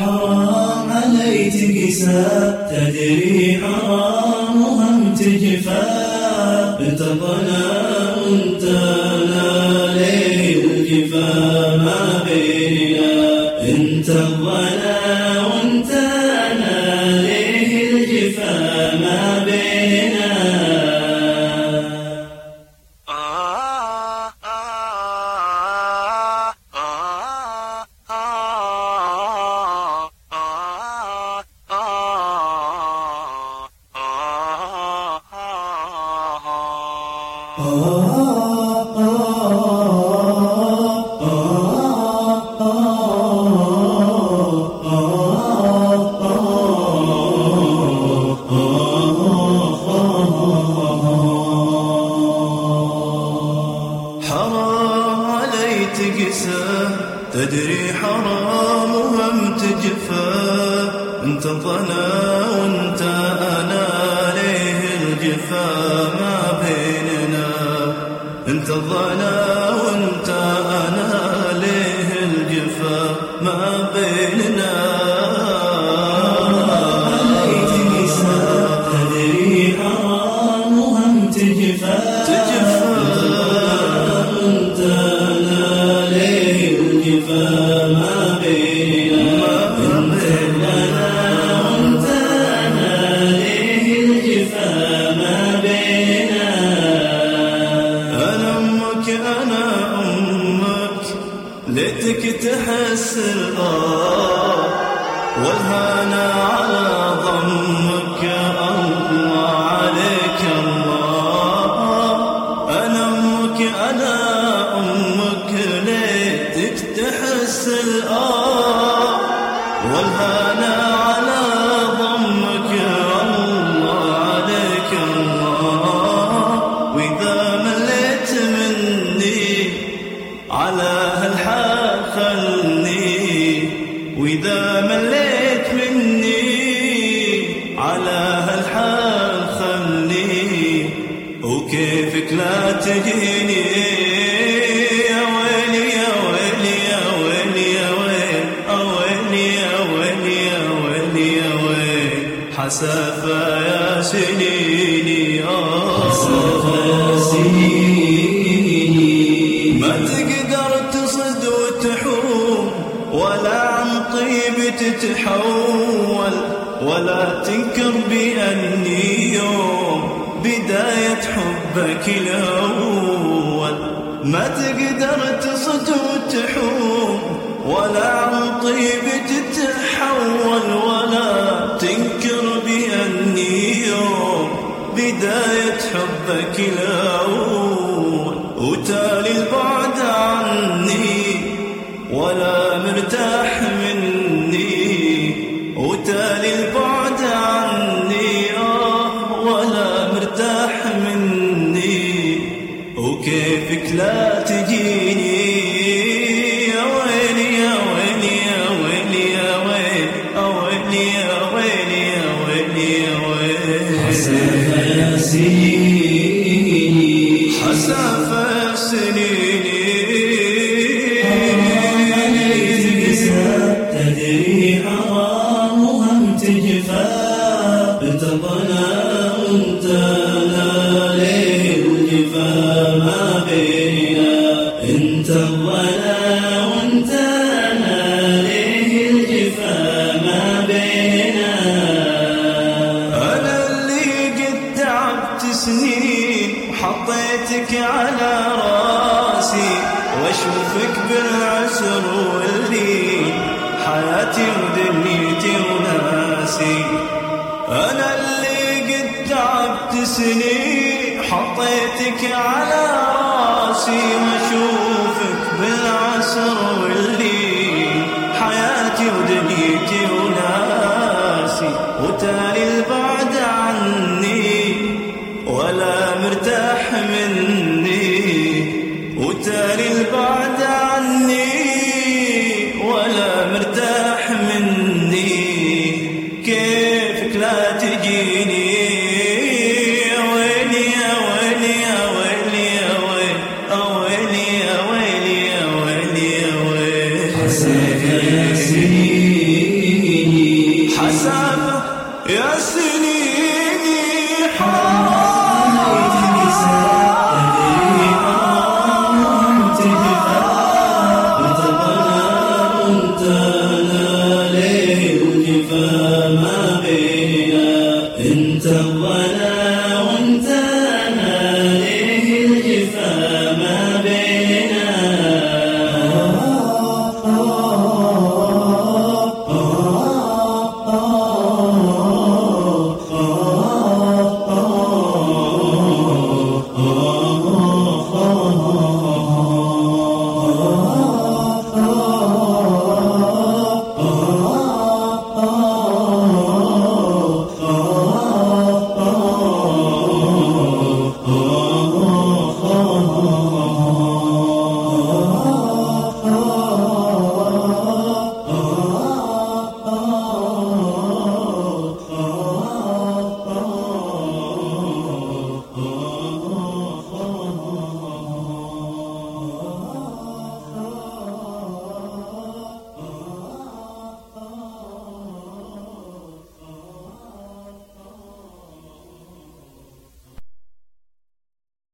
حرام عليك تقسى تدري حرام وهم تجفى أنت ظلام وانت لا الجفا. ما بيننا انت الظلام تقسى تدري حرام وهم تجفى أنت ظنا وانت أنا ليه الجفا. انت تحس الآه والهنا على ضمك الله عليك الله. أنا أمك أنا أمك ليتك تحس الآه والهنا خلني وإذا مليت مني على هالحال خلني. وكيفك لا تجيني؟ يا حسافة يا سنيني تتحول ولا تنكر بأني يوم بداية حبك الأول. ما تقدر تصد وتحوم ولا عن طيب تتحول ولا تنكر بأني يوم بداية حبك الأول. وتالي البعد عني ولا مرتاح وكيفك لا تجيني يا ويل يا سيدي حسافة واشوفك بالعسر والليل حياتي ودنيتي وناسي. أنا اللي قد تعبت سنين حطيتك على رأسي. واشوفك بالعسر والليل حياتي ودنيتي وناسي. وتالي البعد عني ولا مرتاح مني. وتالي البعد منك لا تجيني. يا يا سنين حسب يا سنين